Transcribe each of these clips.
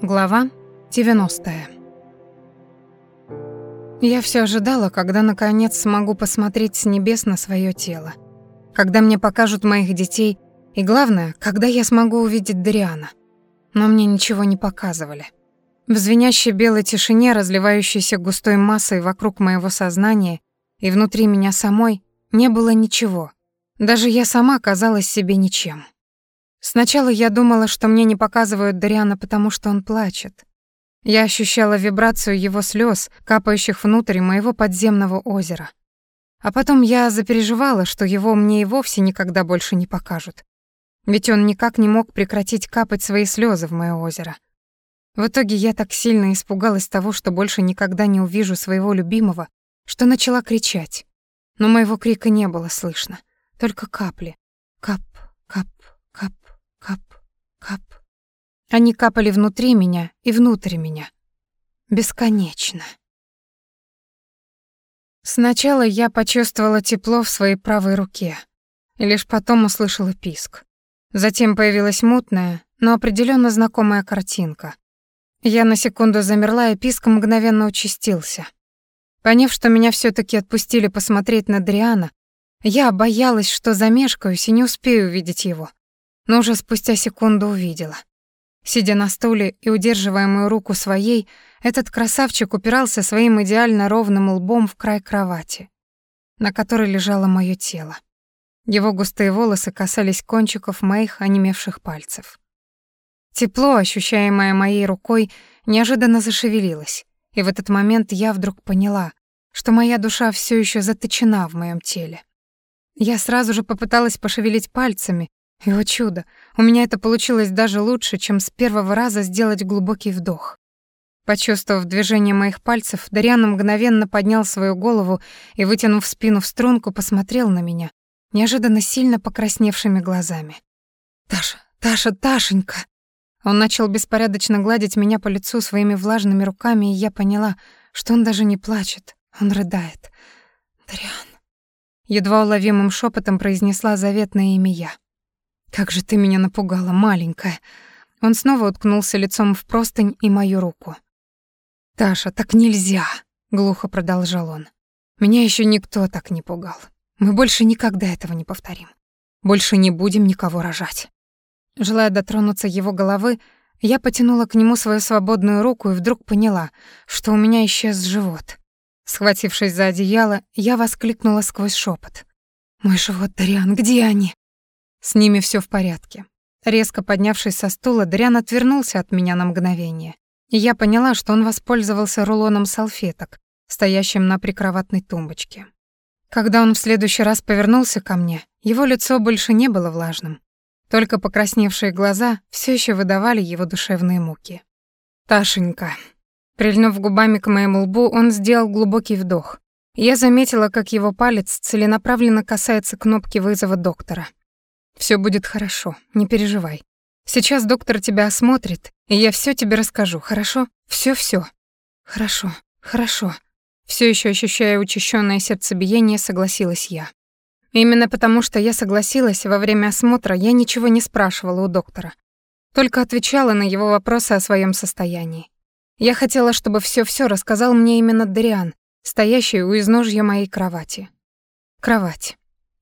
Глава 90. Я все ожидала, когда наконец смогу посмотреть с небес на свое тело. Когда мне покажут моих детей, и главное, когда я смогу увидеть Дариана. Но мне ничего не показывали. В звенящей белой тишине, разливающейся густой массой вокруг моего сознания и внутри меня самой, не было ничего. Даже я сама казалась себе ничем. Сначала я думала, что мне не показывают Дариана, потому что он плачет. Я ощущала вибрацию его слез, капающих внутрь моего подземного озера. А потом я запереживала, что его мне и вовсе никогда больше не покажут. Ведь он никак не мог прекратить капать свои слезы в моё озеро. В итоге я так сильно испугалась того, что больше никогда не увижу своего любимого, что начала кричать. Но моего крика не было слышно, только капли. Они капали внутри меня и внутрь меня. Бесконечно. Сначала я почувствовала тепло в своей правой руке, и лишь потом услышала писк. Затем появилась мутная, но определенно знакомая картинка. Я на секунду замерла, и писк мгновенно участился. Поняв, что меня все таки отпустили посмотреть на Дриана, я боялась, что замешкаюсь и не успею увидеть его но уже спустя секунду увидела. Сидя на стуле и удерживая мою руку своей, этот красавчик упирался своим идеально ровным лбом в край кровати, на которой лежало моё тело. Его густые волосы касались кончиков моих онемевших пальцев. Тепло, ощущаемое моей рукой, неожиданно зашевелилось, и в этот момент я вдруг поняла, что моя душа всё ещё заточена в моём теле. Я сразу же попыталась пошевелить пальцами, и, о чудо, у меня это получилось даже лучше, чем с первого раза сделать глубокий вдох. Почувствовав движение моих пальцев, Дариан мгновенно поднял свою голову и, вытянув спину в струнку, посмотрел на меня, неожиданно сильно покрасневшими глазами. «Таша, Таша, Ташенька!» Он начал беспорядочно гладить меня по лицу своими влажными руками, и я поняла, что он даже не плачет, он рыдает. «Дариан!» Едва уловимым шепотом произнесла заветное имя я. «Как же ты меня напугала, маленькая!» Он снова уткнулся лицом в простынь и мою руку. «Таша, так нельзя!» — глухо продолжал он. «Меня еще никто так не пугал. Мы больше никогда этого не повторим. Больше не будем никого рожать». Желая дотронуться его головы, я потянула к нему свою свободную руку и вдруг поняла, что у меня исчез живот. Схватившись за одеяло, я воскликнула сквозь шепот: «Мой живот, Дариан, где они?» С ними все в порядке. Резко поднявшись со стула, Дрян отвернулся от меня на мгновение. И я поняла, что он воспользовался рулоном салфеток, стоящим на прикроватной тумбочке. Когда он в следующий раз повернулся ко мне, его лицо больше не было влажным. Только покрасневшие глаза все еще выдавали его душевные муки. «Ташенька». Прильнув губами к моему лбу, он сделал глубокий вдох. Я заметила, как его палец целенаправленно касается кнопки вызова доктора. Все будет хорошо, не переживай. Сейчас доктор тебя осмотрит, и я все тебе расскажу, хорошо? Все-все. Хорошо, хорошо. Все еще ощущая учащенное сердцебиение, согласилась я. Именно потому, что я согласилась, во время осмотра я ничего не спрашивала у доктора. Только отвечала на его вопросы о своем состоянии. Я хотела, чтобы все-все рассказал мне именно Дариан, стоящий у изножья моей кровати. Кровать.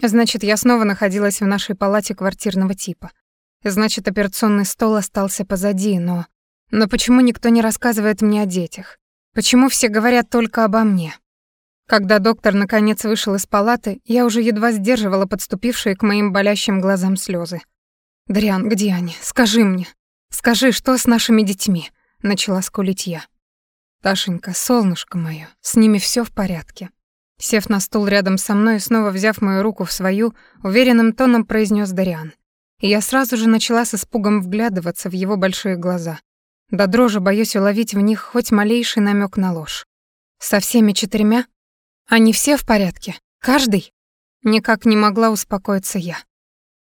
Значит, я снова находилась в нашей палате квартирного типа. Значит, операционный стол остался позади, но... Но почему никто не рассказывает мне о детях? Почему все говорят только обо мне? Когда доктор наконец вышел из палаты, я уже едва сдерживала подступившие к моим болящим глазам слезы. «Дриан, где они? Скажи мне. Скажи, что с нашими детьми?» — начала скулить я. «Ташенька, солнышко моё, с ними всё в порядке. Сев на стул рядом со мной и снова взяв мою руку в свою, уверенным тоном произнес Дариан. И я сразу же начала с испугом вглядываться в его большие глаза. До дрожи боюсь уловить в них хоть малейший намек на ложь. Со всеми четырьмя? Они все в порядке? Каждый? Никак не могла успокоиться я.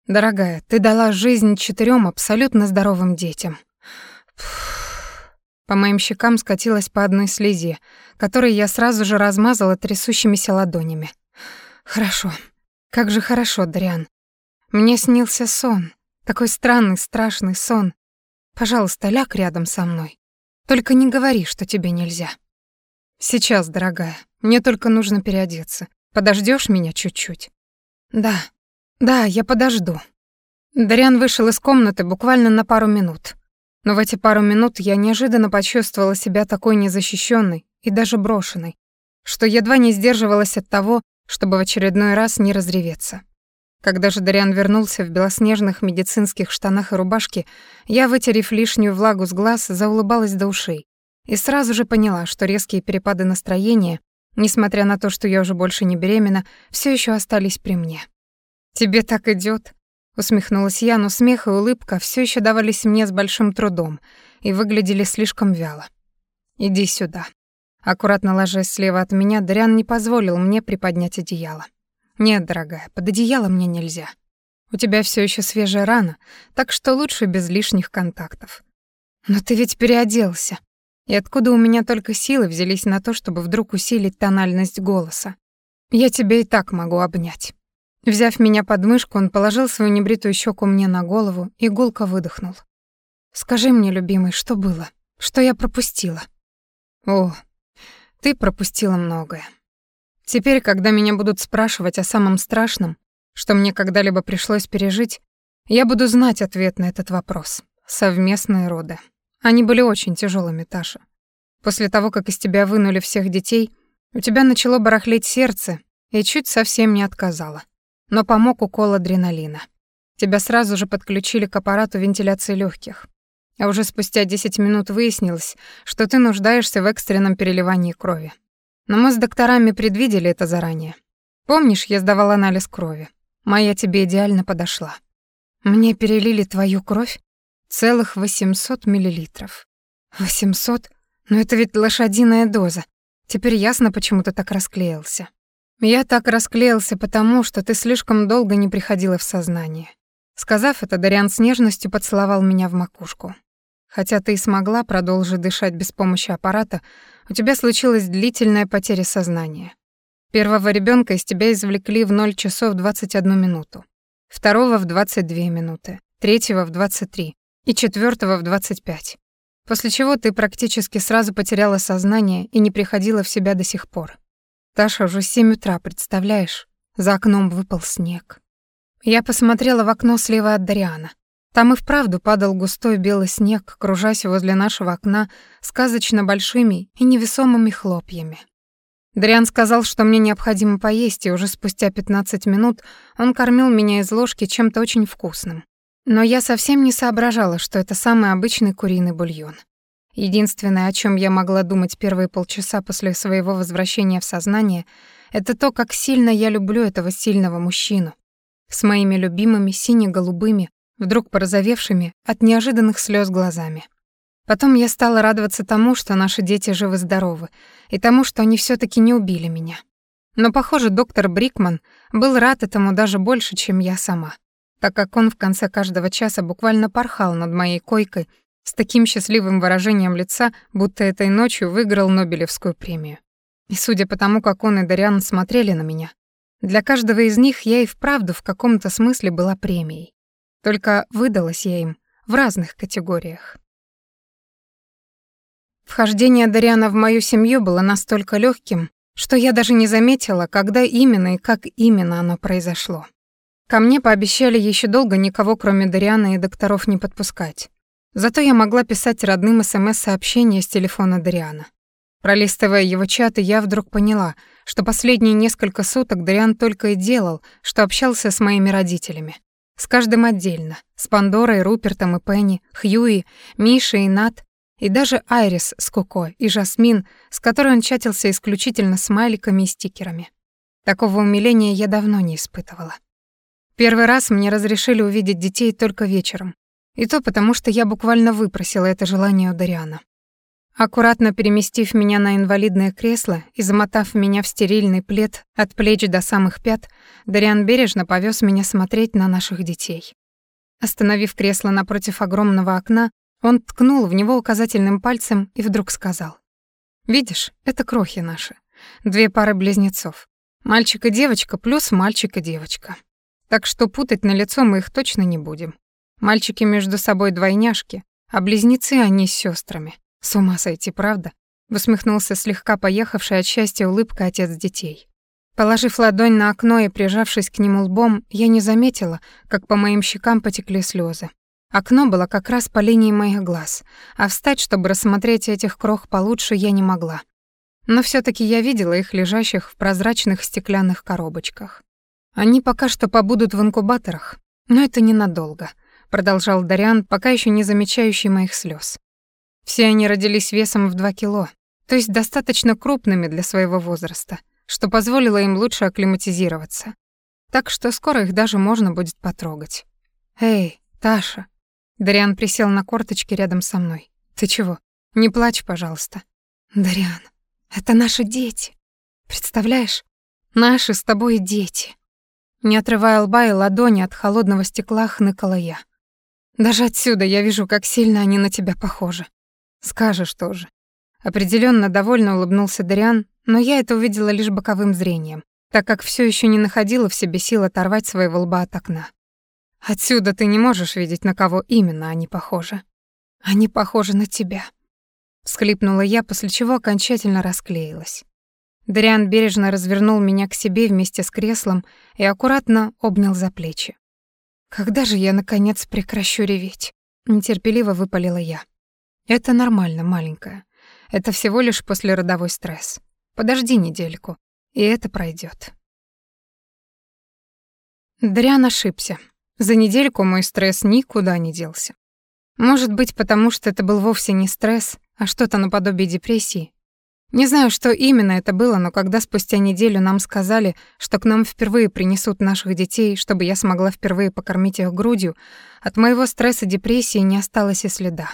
Дорогая, ты дала жизнь четырем абсолютно здоровым детям. Фух. По моим щекам скатилась по одной слезе, которую я сразу же размазала трясущимися ладонями. Хорошо. Как же хорошо, Дриан. Мне снился сон. Такой странный, страшный сон. Пожалуйста, ляг рядом со мной. Только не говори, что тебе нельзя. Сейчас, дорогая, мне только нужно переодеться. Подождешь меня чуть-чуть? Да, да, я подожду. Дариан вышел из комнаты буквально на пару минут. Но в эти пару минут я неожиданно почувствовала себя такой незащищенной и даже брошенной, что едва не сдерживалась от того, чтобы в очередной раз не разреветься. Когда же Дариан вернулся в белоснежных медицинских штанах и рубашке, я, вытерев лишнюю влагу с глаз, заулыбалась до ушей и сразу же поняла, что резкие перепады настроения, несмотря на то, что я уже больше не беременна, все еще остались при мне. «Тебе так идет, усмехнулась я, но смех и улыбка все еще давались мне с большим трудом и выглядели слишком вяло. «Иди сюда». Аккуратно ложась слева от меня, Дариан не позволил мне приподнять одеяло. Нет, дорогая, под одеяло мне нельзя. У тебя все еще свежая рана, так что лучше без лишних контактов. Но ты ведь переоделся. И откуда у меня только силы взялись на то, чтобы вдруг усилить тональность голоса? Я тебя и так могу обнять. Взяв меня под мышку, он положил свою небритую щеку мне на голову и гулко выдохнул. «Скажи мне, любимый, что было? Что я пропустила?» «О, ты пропустила многое. Теперь, когда меня будут спрашивать о самом страшном, что мне когда-либо пришлось пережить, я буду знать ответ на этот вопрос. Совместные роды. Они были очень тяжелыми, Таша. После того, как из тебя вынули всех детей, у тебя начало барахлеть сердце и чуть совсем не отказало. Но помог укол адреналина. Тебя сразу же подключили к аппарату вентиляции легких. А уже спустя 10 минут выяснилось, что ты нуждаешься в экстренном переливании крови. Но мы с докторами предвидели это заранее. Помнишь, я сдавал анализ крови? Моя тебе идеально подошла. Мне перелили твою кровь? Целых 800 миллилитров. 800? Но это ведь лошадиная доза. Теперь ясно, почему ты так расклеился. Я так расклеился потому, что ты слишком долго не приходила в сознание. Сказав это, Дариан с нежностью поцеловал меня в макушку. Хотя ты и смогла продолжить дышать без помощи аппарата, у тебя случилась длительная потеря сознания. Первого ребенка из тебя извлекли в 0 часов 21 минуту, второго в 22 минуты, третьего в 23 и четвертого в 25. После чего ты практически сразу потеряла сознание и не приходила в себя до сих пор. Таша, уже 7 утра, представляешь? За окном выпал снег. Я посмотрела в окно слева от Дариана. Там и вправду падал густой белый снег, кружась возле нашего окна сказочно большими и невесомыми хлопьями. Дриан сказал, что мне необходимо поесть, и уже спустя 15 минут он кормил меня из ложки чем-то очень вкусным. Но я совсем не соображала, что это самый обычный куриный бульон. Единственное, о чем я могла думать первые полчаса после своего возвращения в сознание, это то, как сильно я люблю этого сильного мужчину с моими любимыми сине-голубыми, вдруг порозовевшими от неожиданных слез глазами. Потом я стала радоваться тому, что наши дети живы-здоровы, и тому, что они все таки не убили меня. Но, похоже, доктор Брикман был рад этому даже больше, чем я сама, так как он в конце каждого часа буквально порхал над моей койкой с таким счастливым выражением лица, будто этой ночью выиграл Нобелевскую премию. И судя по тому, как он и Дариан смотрели на меня, для каждого из них я и вправду в каком-то смысле была премией. Только выдалась я им в разных категориях. Вхождение Дариана в мою семью было настолько легким, что я даже не заметила, когда именно и как именно оно произошло. Ко мне пообещали еще долго никого, кроме Дариана и докторов, не подпускать. Зато я могла писать родным СМС-сообщения с телефона Дариана. Пролистывая его чаты, я вдруг поняла, что последние несколько суток Дариан только и делал, что общался с моими родителями. С каждым отдельно. С Пандорой, Рупертом и Пенни, Хьюи, Мишей и Нат, и даже Айрис с Коко и Жасмин, с которой он чатился исключительно смайликами и стикерами. Такого умиления я давно не испытывала. Первый раз мне разрешили увидеть детей только вечером. И то потому, что я буквально выпросила это желание у Дариана. Аккуратно переместив меня на инвалидное кресло и замотав меня в стерильный плед от плеч до самых пят, Дариан бережно повез меня смотреть на наших детей. Остановив кресло напротив огромного окна, он ткнул в него указательным пальцем и вдруг сказал. «Видишь, это крохи наши. Две пары близнецов. Мальчик и девочка плюс мальчик и девочка. Так что путать на лицо мы их точно не будем. Мальчики между собой двойняшки, А близнецы они с сестрами. С ума сойти, правда? Усмехнулся слегка поехавший от счастья улыбкой отец детей. Положив ладонь на окно и прижавшись к нему лбом, я не заметила, как по моим щекам потекли слезы. Окно было как раз по линии моих глаз, а встать, чтобы рассмотреть этих крох получше, я не могла. Но все таки я видела их лежащих в прозрачных стеклянных коробочках. Они пока что побудут в инкубаторах, но это ненадолго, продолжал Дариан, пока еще не замечающий моих слез. Все они родились весом в 2 кило, то есть достаточно крупными для своего возраста, что позволило им лучше акклиматизироваться. Так что скоро их даже можно будет потрогать. Эй, Таша, Дариан присел на корточки рядом со мной. «Ты чего? Не плачь, пожалуйста». «Дариан, это наши дети. Представляешь? Наши с тобой дети». Не отрывая лба и ладони от холодного стекла, хныкала я. «Даже отсюда я вижу, как сильно они на тебя похожи. Скажешь тоже». Определенно довольно улыбнулся Дариан, но я это увидела лишь боковым зрением, так как все еще не находила в себе сил оторвать своего лба от окна. Отсюда ты не можешь видеть, на кого именно они похожи. Они похожи на тебя. Всхлипнула я, после чего окончательно расклеилась. Дариан бережно развернул меня к себе вместе с креслом и аккуратно обнял за плечи. «Когда же я, наконец, прекращу реветь?» Нетерпеливо выпалила я. «Это нормально, маленькая. Это всего лишь послеродовой стресс. Подожди недельку, и это пройдет. Дариан ошибся. За недельку мой стресс никуда не делся. Может быть, потому что это был вовсе не стресс, а что-то наподобие депрессии. Не знаю, что именно это было, но когда спустя неделю нам сказали, что к нам впервые принесут наших детей, чтобы я смогла впервые покормить их грудью, от моего стресса и депрессии не осталось и следа.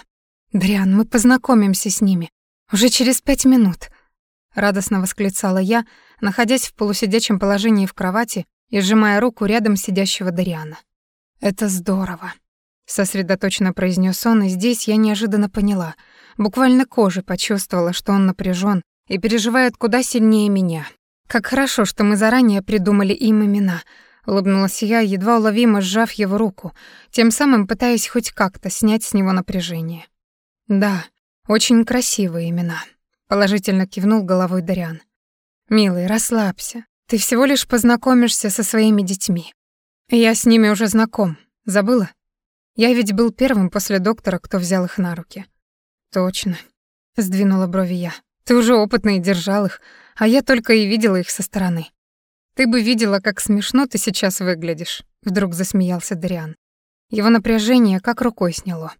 «Дриан, мы познакомимся с ними. Уже через пять минут», — радостно восклицала я, находясь в полусидячем положении в кровати и сжимая руку рядом сидящего Дариана. «Это здорово», — сосредоточенно произнес он, и здесь я неожиданно поняла, буквально кожей почувствовала, что он напряжен и переживает куда сильнее меня. «Как хорошо, что мы заранее придумали им имена», — улыбнулась я, едва уловимо сжав его руку, тем самым пытаясь хоть как-то снять с него напряжение. «Да, очень красивые имена», — положительно кивнул головой Дариан. «Милый, расслабься. Ты всего лишь познакомишься со своими детьми. Я с ними уже знаком. Забыла? Я ведь был первым после доктора, кто взял их на руки. Точно. Сдвинула брови я. Ты уже опытный держал их, а я только и видела их со стороны. Ты бы видела, как смешно ты сейчас выглядишь, вдруг засмеялся Дариан. Его напряжение как рукой сняло.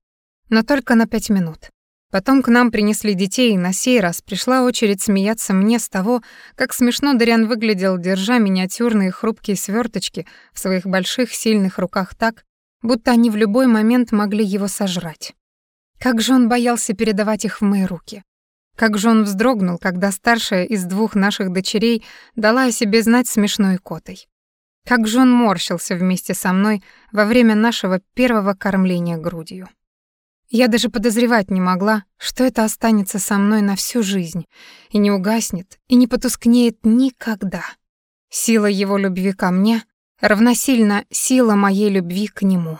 Но только на пять минут. Потом к нам принесли детей, и на сей раз пришла очередь смеяться мне с того, как смешно Дариан выглядел, держа миниатюрные хрупкие сверточки в своих больших сильных руках так, будто они в любой момент могли его сожрать. Как же он боялся передавать их в мои руки. Как же он вздрогнул, когда старшая из двух наших дочерей дала о себе знать смешной котой. Как же он морщился вместе со мной во время нашего первого кормления грудью. Я даже подозревать не могла, что это останется со мной на всю жизнь и не угаснет, и не потускнеет никогда. Сила его любви ко мне равносильно сила моей любви к нему.